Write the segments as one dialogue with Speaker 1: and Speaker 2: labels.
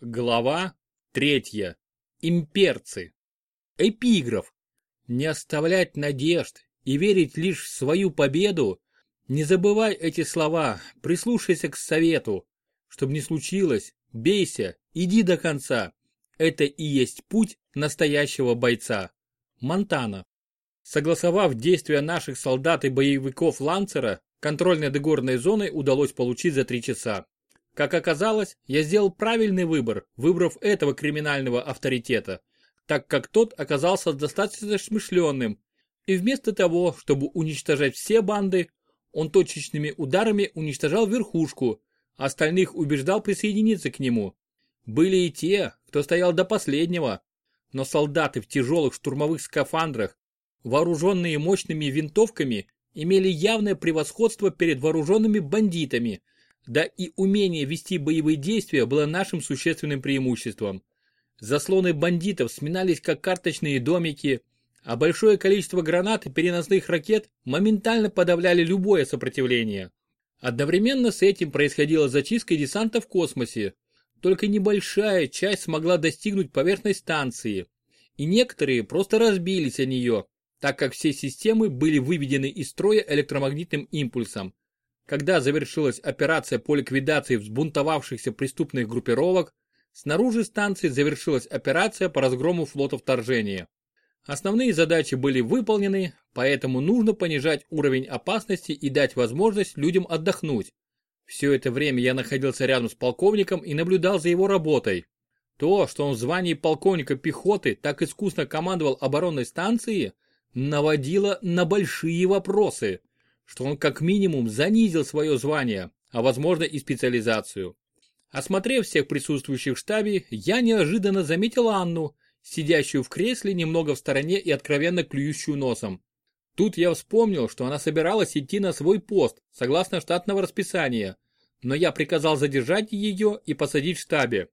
Speaker 1: Глава третья. Имперцы. Эпиграф. Не оставлять надежд и верить лишь в свою победу. Не забывай эти слова, прислушайся к совету. Чтоб не случилось, бейся, иди до конца. Это и есть путь настоящего бойца. Монтана. Согласовав действия наших солдат и боевиков Ланцера, контроль над игорной зоной удалось получить за три часа. Как оказалось, я сделал правильный выбор, выбрав этого криминального авторитета, так как тот оказался достаточно смышленным. И вместо того, чтобы уничтожать все банды, он точечными ударами уничтожал верхушку, а остальных убеждал присоединиться к нему. Были и те, кто стоял до последнего, но солдаты в тяжелых штурмовых скафандрах, вооруженные мощными винтовками, имели явное превосходство перед вооруженными бандитами – да и умение вести боевые действия было нашим существенным преимуществом. Заслоны бандитов сминались как карточные домики, а большое количество гранат и переносных ракет моментально подавляли любое сопротивление. Одновременно с этим происходила зачистка десанта в космосе. Только небольшая часть смогла достигнуть поверхность станции, и некоторые просто разбились о нее, так как все системы были выведены из строя электромагнитным импульсом. Когда завершилась операция по ликвидации взбунтовавшихся преступных группировок, снаружи станции завершилась операция по разгрому флота вторжения. Основные задачи были выполнены, поэтому нужно понижать уровень опасности и дать возможность людям отдохнуть. Все это время я находился рядом с полковником и наблюдал за его работой. То, что он в звании полковника пехоты так искусно командовал оборонной станцией, наводило на большие вопросы что он как минимум занизил свое звание, а возможно и специализацию. Осмотрев всех присутствующих в штабе, я неожиданно заметил Анну, сидящую в кресле немного в стороне и откровенно клюющую носом. Тут я вспомнил, что она собиралась идти на свой пост, согласно штатного расписания, но я приказал задержать ее и посадить в штабе.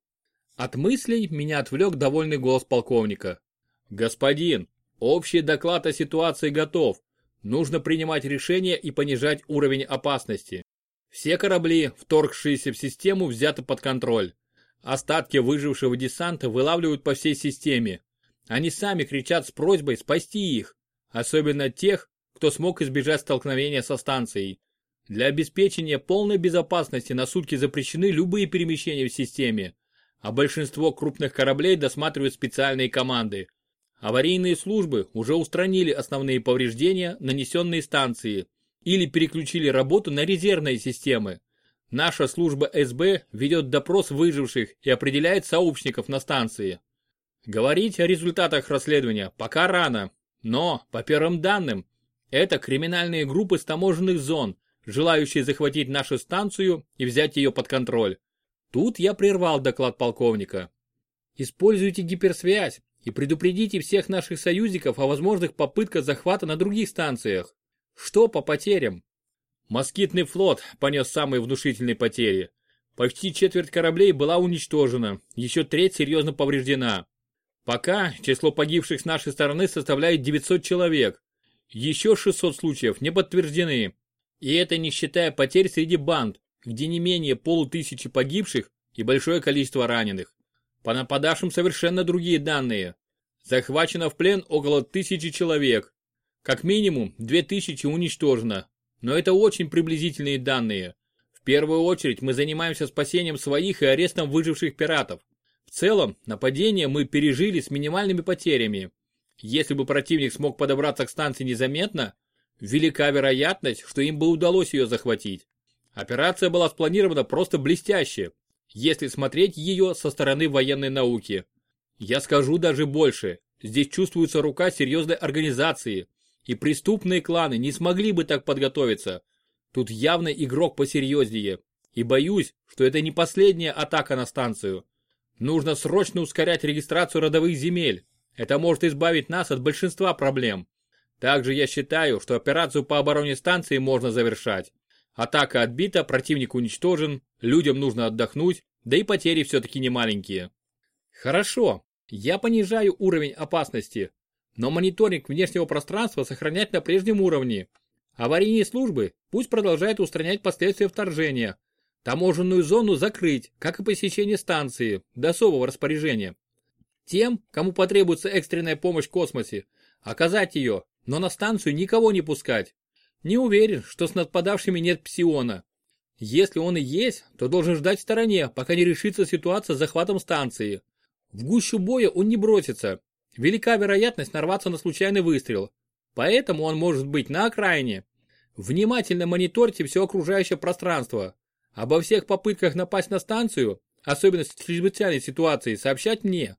Speaker 1: От мыслей меня отвлек довольный голос полковника. «Господин, общий доклад о ситуации готов. Нужно принимать решения и понижать уровень опасности. Все корабли, вторгшиеся в систему, взяты под контроль. Остатки выжившего десанта вылавливают по всей системе. Они сами кричат с просьбой спасти их, особенно тех, кто смог избежать столкновения со станцией. Для обеспечения полной безопасности на сутки запрещены любые перемещения в системе, а большинство крупных кораблей досматривают специальные команды. Аварийные службы уже устранили основные повреждения, нанесенные станции, или переключили работу на резервные системы. Наша служба СБ ведет допрос выживших и определяет сообщников на станции. Говорить о результатах расследования пока рано, но, по первым данным, это криминальные группы с таможенных зон, желающие захватить нашу станцию и взять ее под контроль. Тут я прервал доклад полковника. Используйте гиперсвязь и предупредите всех наших союзников о возможных попытках захвата на других станциях. Что по потерям? Москитный флот понес самые внушительные потери. Почти четверть кораблей была уничтожена, еще треть серьезно повреждена. Пока число погибших с нашей стороны составляет 900 человек. Еще 600 случаев не подтверждены. И это не считая потерь среди банд, где не менее полутысячи погибших и большое количество раненых. По нападавшим совершенно другие данные. Захвачено в плен около тысячи человек. Как минимум, две тысячи уничтожено. Но это очень приблизительные данные. В первую очередь мы занимаемся спасением своих и арестом выживших пиратов. В целом, нападение мы пережили с минимальными потерями. Если бы противник смог подобраться к станции незаметно, велика вероятность, что им бы удалось ее захватить. Операция была спланирована просто блестяще, если смотреть ее со стороны военной науки. Я скажу даже больше, здесь чувствуется рука серьезной организации, и преступные кланы не смогли бы так подготовиться. Тут явно игрок посерьезнее, и боюсь, что это не последняя атака на станцию. Нужно срочно ускорять регистрацию родовых земель. Это может избавить нас от большинства проблем. Также я считаю, что операцию по обороне станции можно завершать. Атака отбита, противник уничтожен, людям нужно отдохнуть, да и потери все-таки не маленькие. Хорошо, я понижаю уровень опасности, но мониторинг внешнего пространства сохранять на прежнем уровне. Аварийные службы пусть продолжают устранять последствия вторжения. Таможенную зону закрыть, как и посещение станции, до особого распоряжения. Тем, кому потребуется экстренная помощь в космосе, оказать ее, но на станцию никого не пускать. Не уверен, что с нападавшими нет псиона. Если он и есть, то должен ждать в стороне, пока не решится ситуация с захватом станции. В гущу боя он не бросится. Велика вероятность нарваться на случайный выстрел. Поэтому он может быть на окраине. Внимательно мониторьте все окружающее пространство. Обо всех попытках напасть на станцию, особенно в чрезвычайной ситуации, сообщать мне.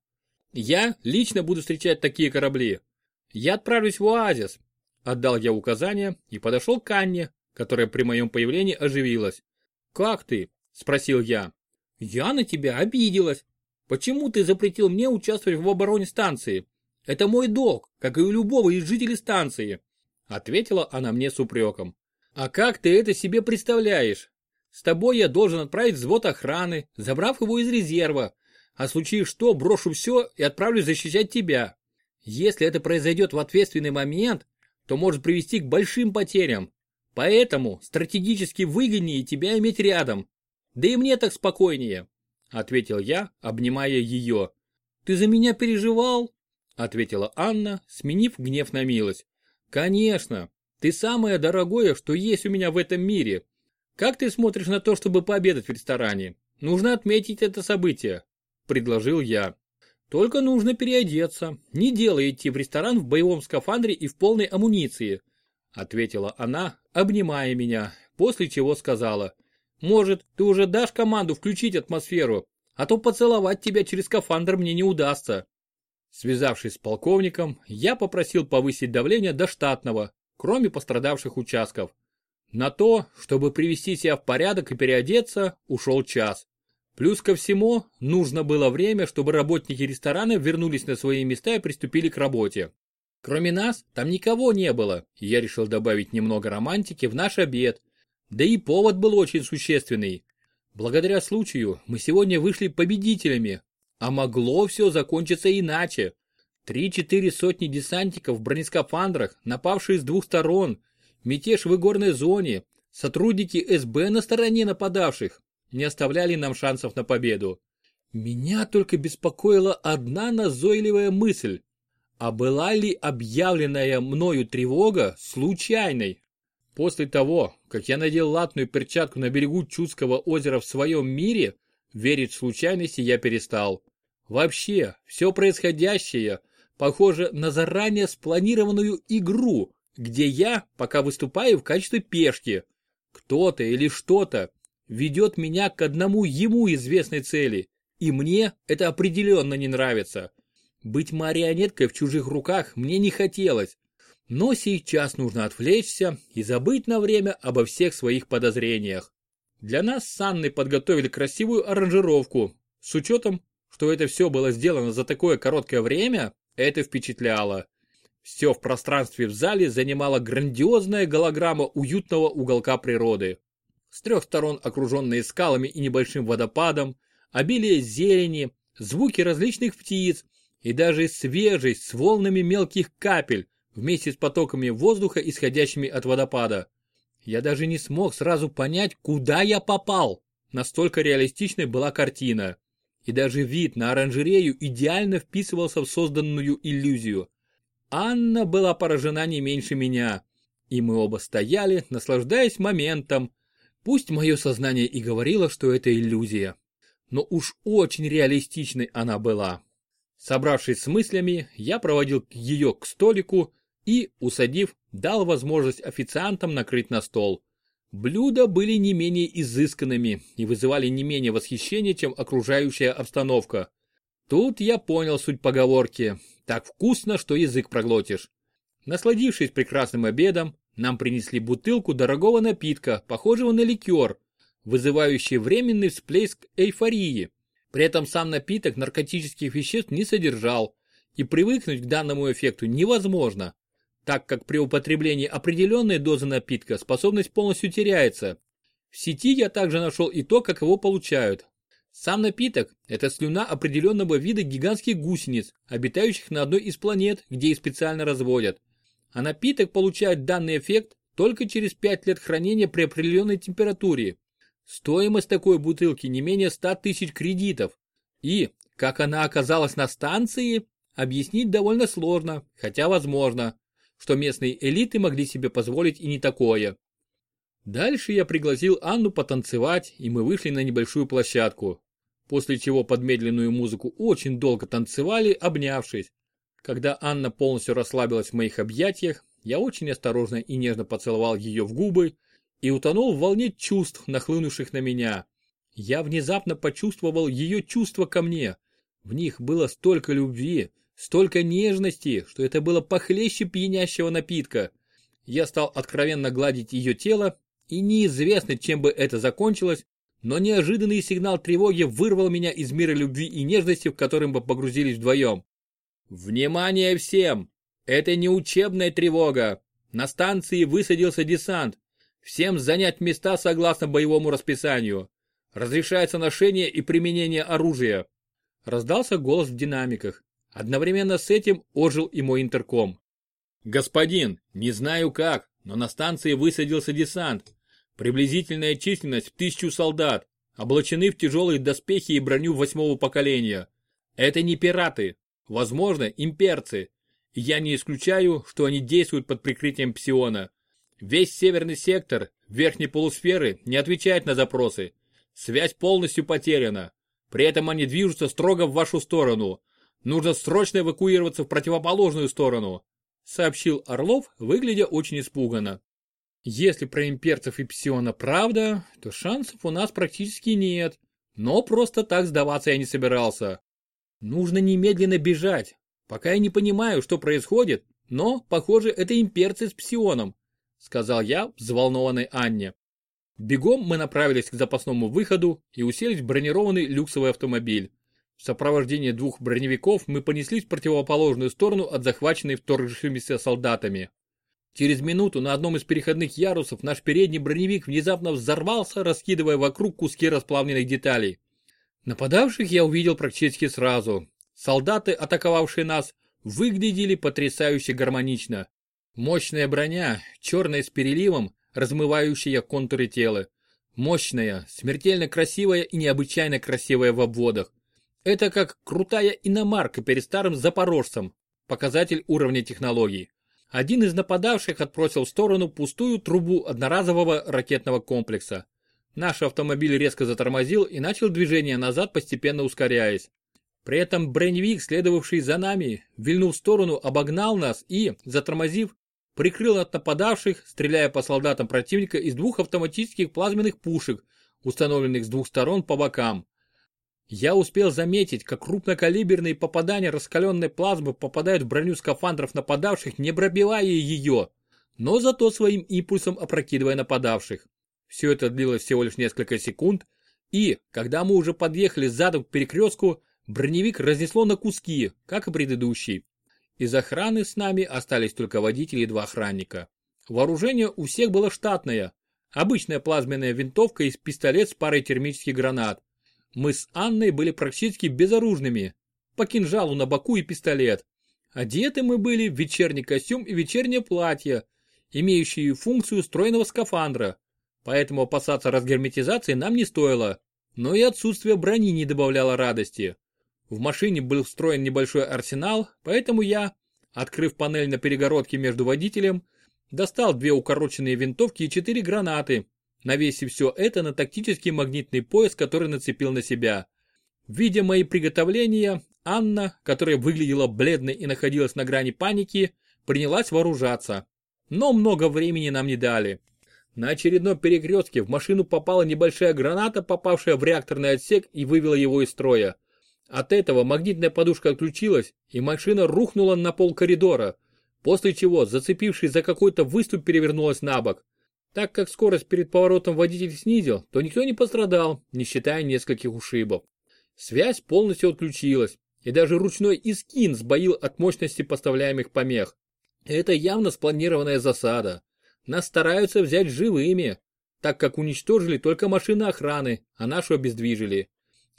Speaker 1: Я лично буду встречать такие корабли. Я отправлюсь в оазис. Отдал я указание и подошел к Анне, которая при моем появлении оживилась. «Как ты?» – спросил я. «Я на тебя обиделась. Почему ты запретил мне участвовать в обороне станции? Это мой долг, как и у любого из жителей станции», – ответила она мне с упреком. «А как ты это себе представляешь? С тобой я должен отправить взвод охраны, забрав его из резерва, а случае что брошу все и отправлюсь защищать тебя. Если это произойдет в ответственный момент, то может привести к большим потерям. Поэтому стратегически выгоднее тебя иметь рядом. Да и мне так спокойнее, ответил я, обнимая ее. Ты за меня переживал? ответила Анна, сменив гнев на милость. Конечно, ты самое дорогое, что есть у меня в этом мире. Как ты смотришь на то, чтобы пообедать в ресторане? Нужно отметить это событие предложил я. Только нужно переодеться. Не дело идти в ресторан в боевом скафандре и в полной амуниции, ответила она, обнимая меня, после чего сказала. Может, ты уже дашь команду включить атмосферу, а то поцеловать тебя через скафандр мне не удастся. Связавшись с полковником, я попросил повысить давление до штатного, кроме пострадавших участков. На то, чтобы привести себя в порядок и переодеться, ушел час. Плюс ко всему, нужно было время, чтобы работники ресторана вернулись на свои места и приступили к работе. Кроме нас, там никого не было, и я решил добавить немного романтики в наш обед. Да и повод был очень существенный. Благодаря случаю мы сегодня вышли победителями, а могло все закончиться иначе. Три-четыре сотни десантников в бронескафандрах, напавшие с двух сторон, мятеж в игорной зоне, сотрудники СБ на стороне нападавших, не оставляли нам шансов на победу. Меня только беспокоила одна назойливая мысль. А была ли объявленная мною тревога случайной? После того, как я надел латную перчатку на берегу Чудского озера в своем мире, верить в случайности я перестал. Вообще, все происходящее похоже на заранее спланированную игру, где я пока выступаю в качестве пешки. Кто-то или что-то ведет меня к одному ему известной цели, и мне это определенно не нравится. Быть марионеткой в чужих руках мне не хотелось, но сейчас нужно отвлечься и забыть на время обо всех своих подозрениях. Для нас с Анной подготовили красивую аранжировку. С учетом, что это все было сделано за такое короткое время, это впечатляло. Все в пространстве в зале занимала грандиозная голограмма уютного уголка природы с трех сторон окруженные скалами и небольшим водопадом, обилие зелени, звуки различных птиц и даже свежесть с волнами мелких капель вместе с потоками воздуха, исходящими от водопада. Я даже не смог сразу понять, куда я попал. Настолько реалистичной была картина. И даже вид на оранжерею идеально вписывался в созданную иллюзию. Анна была поражена не меньше меня. И мы оба стояли, наслаждаясь моментом, Пусть мое сознание и говорило, что это иллюзия, но уж очень реалистичной она была. Собравшись с мыслями, я проводил ее к столику и, усадив, дал возможность официантам накрыть на стол. Блюда были не менее изысканными и вызывали не менее восхищения, чем окружающая обстановка. Тут я понял суть поговорки «так вкусно, что язык проглотишь». Насладившись прекрасным обедом, нам принесли бутылку дорогого напитка, похожего на ликер, вызывающий временный всплеск эйфории. При этом сам напиток наркотических веществ не содержал, и привыкнуть к данному эффекту невозможно, так как при употреблении определенной дозы напитка способность полностью теряется. В сети я также нашел и то, как его получают. Сам напиток – это слюна определенного вида гигантских гусениц, обитающих на одной из планет, где их специально разводят а напиток получает данный эффект только через 5 лет хранения при определенной температуре. Стоимость такой бутылки не менее 100 тысяч кредитов. И, как она оказалась на станции, объяснить довольно сложно, хотя возможно, что местные элиты могли себе позволить и не такое. Дальше я пригласил Анну потанцевать, и мы вышли на небольшую площадку. После чего под медленную музыку очень долго танцевали, обнявшись. Когда Анна полностью расслабилась в моих объятиях, я очень осторожно и нежно поцеловал ее в губы и утонул в волне чувств, нахлынувших на меня. Я внезапно почувствовал ее чувства ко мне. В них было столько любви, столько нежности, что это было похлеще пьянящего напитка. Я стал откровенно гладить ее тело, и неизвестно, чем бы это закончилось, но неожиданный сигнал тревоги вырвал меня из мира любви и нежности, в котором мы погрузились вдвоем. Внимание всем! Это не учебная тревога. На станции высадился десант. Всем занять места согласно боевому расписанию. Разрешается ношение и применение оружия. Раздался голос в динамиках. Одновременно с этим ожил и мой интерком. Господин, не знаю как, но на станции высадился десант. Приблизительная численность в тысячу солдат, облачены в тяжелые доспехи и броню восьмого поколения. Это не пираты, возможно, имперцы. Я не исключаю, что они действуют под прикрытием Псиона. Весь северный сектор, верхней полусферы, не отвечает на запросы. Связь полностью потеряна. При этом они движутся строго в вашу сторону. Нужно срочно эвакуироваться в противоположную сторону», сообщил Орлов, выглядя очень испуганно. Если про имперцев и Псиона правда, то шансов у нас практически нет. Но просто так сдаваться я не собирался. Нужно немедленно бежать. Пока я не понимаю, что происходит, но, похоже, это имперцы с Псионом, сказал я взволнованной Анне. Бегом мы направились к запасному выходу и уселись в бронированный люксовый автомобиль. В сопровождении двух броневиков мы понеслись в противоположную сторону от захваченной вторгшимися солдатами. Через минуту на одном из переходных ярусов наш передний броневик внезапно взорвался, раскидывая вокруг куски расплавленных деталей. Нападавших я увидел практически сразу. Солдаты, атаковавшие нас, выглядели потрясающе гармонично. Мощная броня, черная с переливом, размывающая контуры тела. Мощная, смертельно красивая и необычайно красивая в обводах. Это как крутая иномарка перед старым запорожцем. Показатель уровня технологий один из нападавших отбросил в сторону пустую трубу одноразового ракетного комплекса. Наш автомобиль резко затормозил и начал движение назад, постепенно ускоряясь. При этом броневик, следовавший за нами, вильнул в сторону, обогнал нас и, затормозив, прикрыл от нападавших, стреляя по солдатам противника из двух автоматических плазменных пушек, установленных с двух сторон по бокам. Я успел заметить, как крупнокалиберные попадания раскаленной плазмы попадают в броню скафандров нападавших, не пробивая ее, но зато своим импульсом опрокидывая нападавших. Все это длилось всего лишь несколько секунд, и, когда мы уже подъехали задом к перекрестку, броневик разнесло на куски, как и предыдущий. Из охраны с нами остались только водители и два охранника. Вооружение у всех было штатное. Обычная плазменная винтовка и пистолет с парой термических гранат. Мы с Анной были практически безоружными. По кинжалу на боку и пистолет. Одеты мы были в вечерний костюм и вечернее платье, имеющие функцию стройного скафандра. Поэтому опасаться разгерметизации нам не стоило. Но и отсутствие брони не добавляло радости. В машине был встроен небольшой арсенал, поэтому я, открыв панель на перегородке между водителем, достал две укороченные винтовки и четыре гранаты, навесив все это на тактический магнитный пояс, который нацепил на себя. Видя мои приготовления, Анна, которая выглядела бледной и находилась на грани паники, принялась вооружаться. Но много времени нам не дали. На очередном перекрестке в машину попала небольшая граната, попавшая в реакторный отсек и вывела его из строя. От этого магнитная подушка отключилась, и машина рухнула на пол коридора, после чего, зацепившись за какой-то выступ, перевернулась на бок. Так как скорость перед поворотом водитель снизил, то никто не пострадал, не считая нескольких ушибов. Связь полностью отключилась, и даже ручной искин сбоил от мощности поставляемых помех. Это явно спланированная засада. Нас стараются взять живыми, так как уничтожили только машины охраны, а нашу обездвижили.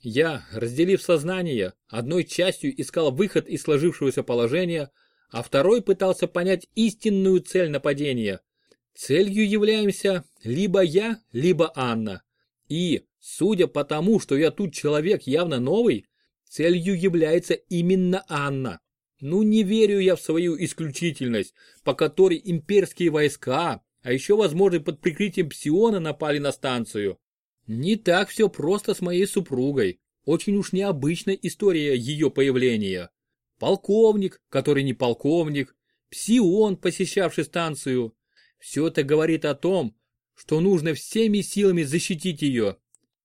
Speaker 1: Я, разделив сознание, одной частью искал выход из сложившегося положения, а второй пытался понять истинную цель нападения. Целью являемся либо я, либо Анна. И, судя по тому, что я тут человек явно новый, целью является именно Анна. Ну не верю я в свою исключительность, по которой имперские войска, а еще возможно под прикрытием Псиона напали на станцию. Не так все просто с моей супругой. Очень уж необычная история ее появления. Полковник, который не полковник, Псион, посещавший станцию. Все это говорит о том, что нужно всеми силами защитить ее.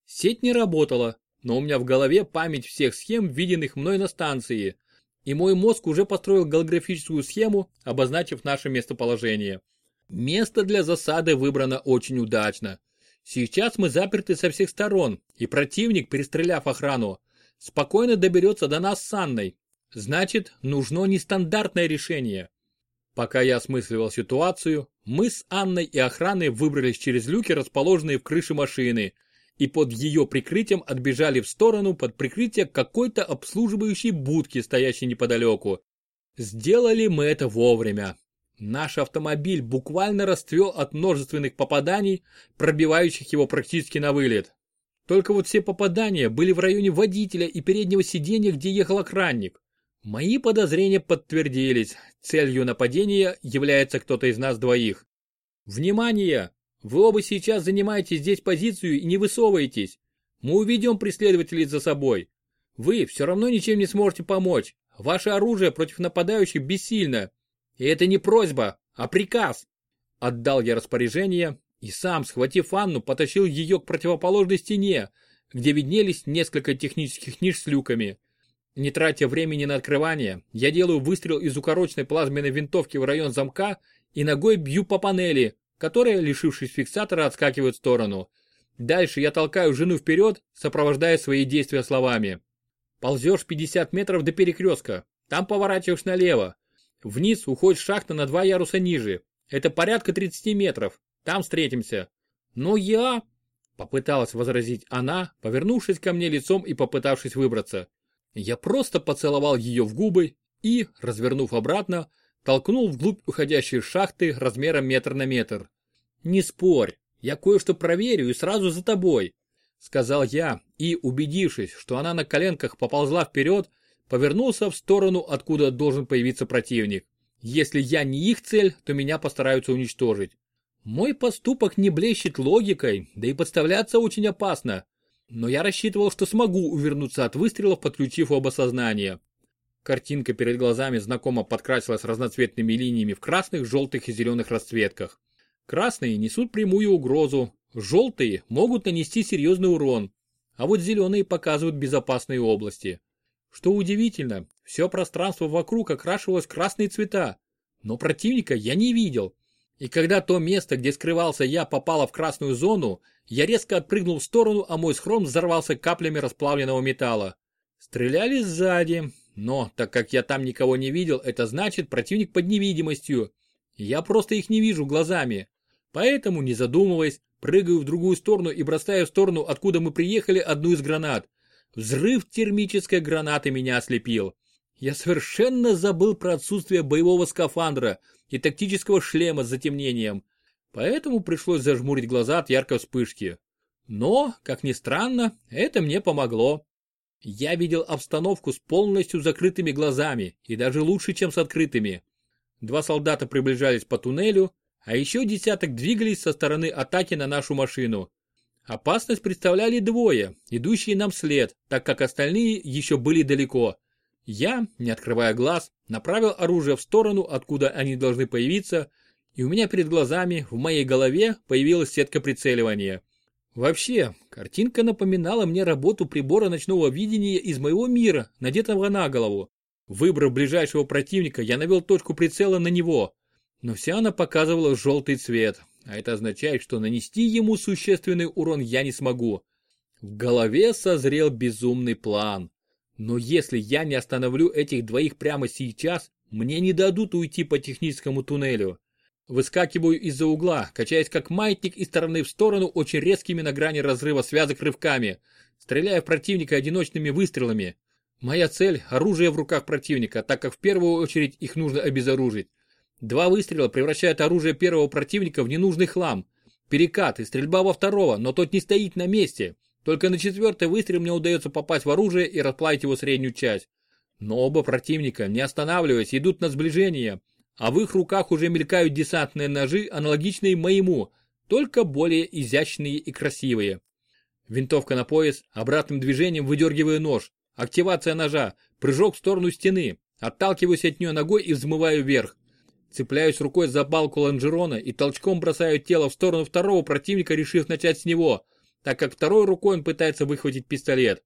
Speaker 1: Сеть не работала, но у меня в голове память всех схем, виденных мной на станции и мой мозг уже построил голографическую схему, обозначив наше местоположение. Место для засады выбрано очень удачно. Сейчас мы заперты со всех сторон, и противник, перестреляв охрану, спокойно доберется до нас с Анной. Значит, нужно нестандартное решение. Пока я осмысливал ситуацию, мы с Анной и охраной выбрались через люки, расположенные в крыше машины, и под ее прикрытием отбежали в сторону под прикрытие какой-то обслуживающей будки, стоящей неподалеку. Сделали мы это вовремя. Наш автомобиль буквально расцвел от множественных попаданий, пробивающих его практически на вылет. Только вот все попадания были в районе водителя и переднего сиденья, где ехал охранник. Мои подозрения подтвердились. Целью нападения является кто-то из нас двоих. Внимание! Вы оба сейчас занимаете здесь позицию и не высовываетесь. Мы уведем преследователей за собой. Вы все равно ничем не сможете помочь. Ваше оружие против нападающих бессильно. И это не просьба, а приказ. Отдал я распоряжение и сам, схватив Анну, потащил ее к противоположной стене, где виднелись несколько технических ниш с люками. Не тратя времени на открывание, я делаю выстрел из укороченной плазменной винтовки в район замка и ногой бью по панели, которая, лишившись фиксатора, отскакивает в сторону. Дальше я толкаю жену вперед, сопровождая свои действия словами. Ползешь 50 метров до перекрестка, там поворачиваешь налево. Вниз уходит шахта на два яруса ниже. Это порядка 30 метров. Там встретимся. Но я... Попыталась возразить она, повернувшись ко мне лицом и попытавшись выбраться. Я просто поцеловал ее в губы и, развернув обратно, толкнул вглубь уходящей шахты размером метр на метр. «Не спорь, я кое-что проверю и сразу за тобой», сказал я и, убедившись, что она на коленках поползла вперед, повернулся в сторону, откуда должен появиться противник. Если я не их цель, то меня постараются уничтожить. Мой поступок не блещет логикой, да и подставляться очень опасно. Но я рассчитывал, что смогу увернуться от выстрелов, подключив оба сознания. Картинка перед глазами знакомо подкрасилась разноцветными линиями в красных, желтых и зеленых расцветках. Красные несут прямую угрозу, желтые могут нанести серьезный урон, а вот зеленые показывают безопасные области. Что удивительно, все пространство вокруг окрашивалось красные цвета, но противника я не видел. И когда то место, где скрывался я, попало в красную зону, я резко отпрыгнул в сторону, а мой схрон взорвался каплями расплавленного металла. Стреляли сзади, но, так как я там никого не видел, это значит противник под невидимостью. Я просто их не вижу глазами. Поэтому, не задумываясь, прыгаю в другую сторону и бросаю в сторону, откуда мы приехали, одну из гранат. Взрыв термической гранаты меня ослепил. Я совершенно забыл про отсутствие боевого скафандра и тактического шлема с затемнением. Поэтому пришлось зажмурить глаза от яркой вспышки. Но, как ни странно, это мне помогло. Я видел обстановку с полностью закрытыми глазами и даже лучше, чем с открытыми. Два солдата приближались по туннелю, а еще десяток двигались со стороны атаки на нашу машину. Опасность представляли двое, идущие нам вслед, так как остальные еще были далеко. Я, не открывая глаз, направил оружие в сторону, откуда они должны появиться, и у меня перед глазами, в моей голове, появилась сетка прицеливания. Вообще, картинка напоминала мне работу прибора ночного видения из моего мира, надетого на голову. Выбрав ближайшего противника, я навел точку прицела на него. Но вся она показывала желтый цвет, а это означает, что нанести ему существенный урон я не смогу. В голове созрел безумный план. Но если я не остановлю этих двоих прямо сейчас, мне не дадут уйти по техническому туннелю. Выскакиваю из-за угла, качаясь как маятник из стороны в сторону очень резкими на грани разрыва связок рывками, стреляя в противника одиночными выстрелами. Моя цель – оружие в руках противника, так как в первую очередь их нужно обезоружить. Два выстрела превращают оружие первого противника в ненужный хлам. Перекат и стрельба во второго, но тот не стоит на месте. Только на четвертый выстрел мне удается попасть в оружие и расплавить его среднюю часть. Но оба противника, не останавливаясь, идут на сближение, а в их руках уже мелькают десантные ножи, аналогичные моему, только более изящные и красивые. Винтовка на пояс, обратным движением выдергиваю нож, активация ножа, прыжок в сторону стены, отталкиваюсь от нее ногой и взмываю вверх. Цепляюсь рукой за балку лонжерона и толчком бросаю тело в сторону второго противника, решив начать с него, так как второй рукой он пытается выхватить пистолет.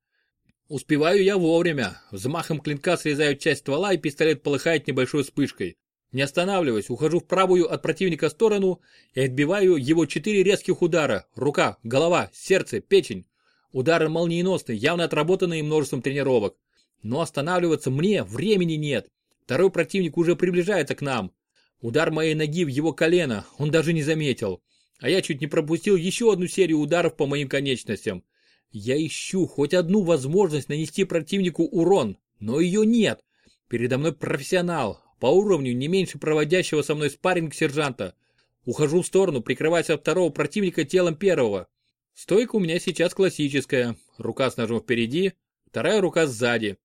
Speaker 1: Успеваю я вовремя. Взмахом клинка срезаю часть ствола и пистолет полыхает небольшой вспышкой. Не останавливаясь, ухожу в правую от противника сторону и отбиваю его четыре резких удара. Рука, голова, сердце, печень. Удары молниеносные, явно отработанные множеством тренировок. Но останавливаться мне времени нет. Второй противник уже приближается к нам. Удар моей ноги в его колено он даже не заметил. А я чуть не пропустил еще одну серию ударов по моим конечностям. Я ищу хоть одну возможность нанести противнику урон, но ее нет. Передо мной профессионал, по уровню не меньше проводящего со мной спарринг сержанта. Ухожу в сторону, прикрываясь от второго противника телом первого. Стойка у меня сейчас классическая. Рука с ножом впереди, вторая рука сзади.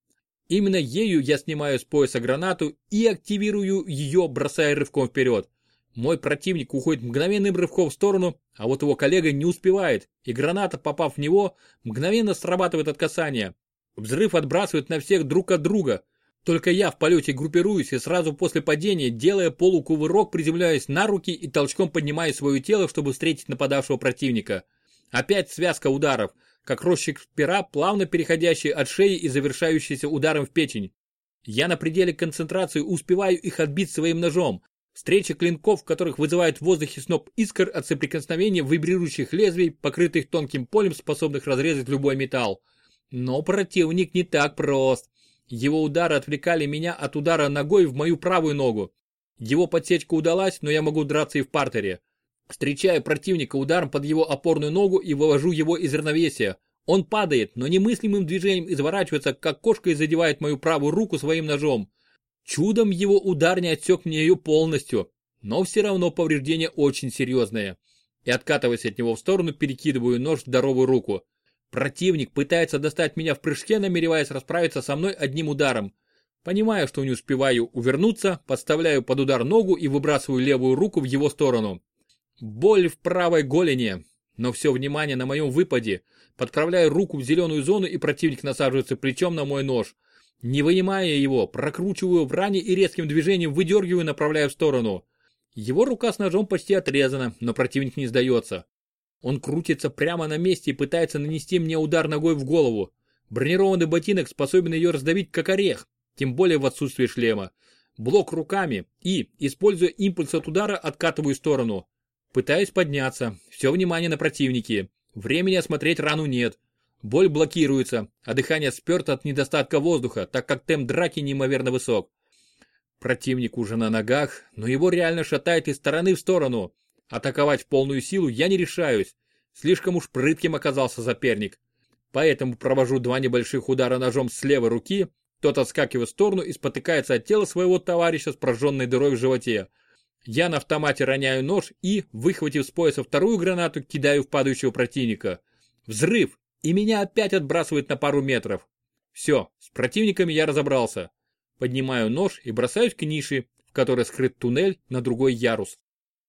Speaker 1: Именно ею я снимаю с пояса гранату и активирую ее, бросая рывком вперед. Мой противник уходит мгновенным рывком в сторону, а вот его коллега не успевает, и граната, попав в него, мгновенно срабатывает от касания. Взрыв отбрасывает на всех друг от друга. Только я в полете группируюсь и сразу после падения, делая полукувырок, приземляюсь на руки и толчком поднимаю свое тело, чтобы встретить нападавшего противника. Опять связка ударов, как росчик пера, плавно переходящий от шеи и завершающийся ударом в печень. Я на пределе концентрации успеваю их отбить своим ножом, Встреча клинков, которых вызывает в воздухе сноп искр от соприкосновения вибрирующих лезвий, покрытых тонким полем, способных разрезать любой металл. Но противник не так прост. Его удары отвлекали меня от удара ногой в мою правую ногу. Его подсечка удалась, но я могу драться и в партере. Встречаю противника ударом под его опорную ногу и вывожу его из равновесия. Он падает, но немыслимым движением изворачивается, как кошка и задевает мою правую руку своим ножом. Чудом его удар не отсек мне ее полностью, но все равно повреждение очень серьезное. И откатываясь от него в сторону, перекидываю нож в здоровую руку. Противник пытается достать меня в прыжке, намереваясь расправиться со мной одним ударом. Понимаю, что не успеваю увернуться, подставляю под удар ногу и выбрасываю левую руку в его сторону. Боль в правой голени, но все внимание на моем выпаде. Подправляю руку в зеленую зону и противник насаживается плечом на мой нож. Не вынимая его, прокручиваю в ране и резким движением выдергиваю, направляя в сторону. Его рука с ножом почти отрезана, но противник не сдается. Он крутится прямо на месте и пытается нанести мне удар ногой в голову. Бронированный ботинок способен ее раздавить как орех, тем более в отсутствии шлема. Блок руками и, используя импульс от удара, откатываю в сторону. Пытаюсь подняться. Все внимание на противнике. Времени осмотреть рану нет. Боль блокируется, а дыхание сперто от недостатка воздуха, так как темп драки неимоверно высок. Противник уже на ногах, но его реально шатает из стороны в сторону. Атаковать в полную силу я не решаюсь. Слишком уж прытким оказался соперник. Поэтому провожу два небольших удара ножом с левой руки, тот отскакивает в сторону и спотыкается от тела своего товарища с прожженной дырой в животе. Я на автомате роняю нож и, выхватив с пояса вторую гранату, кидаю в падающего противника. Взрыв! И меня опять отбрасывает на пару метров. Все, с противниками я разобрался. Поднимаю нож и бросаюсь к нише, в которой скрыт туннель на другой ярус.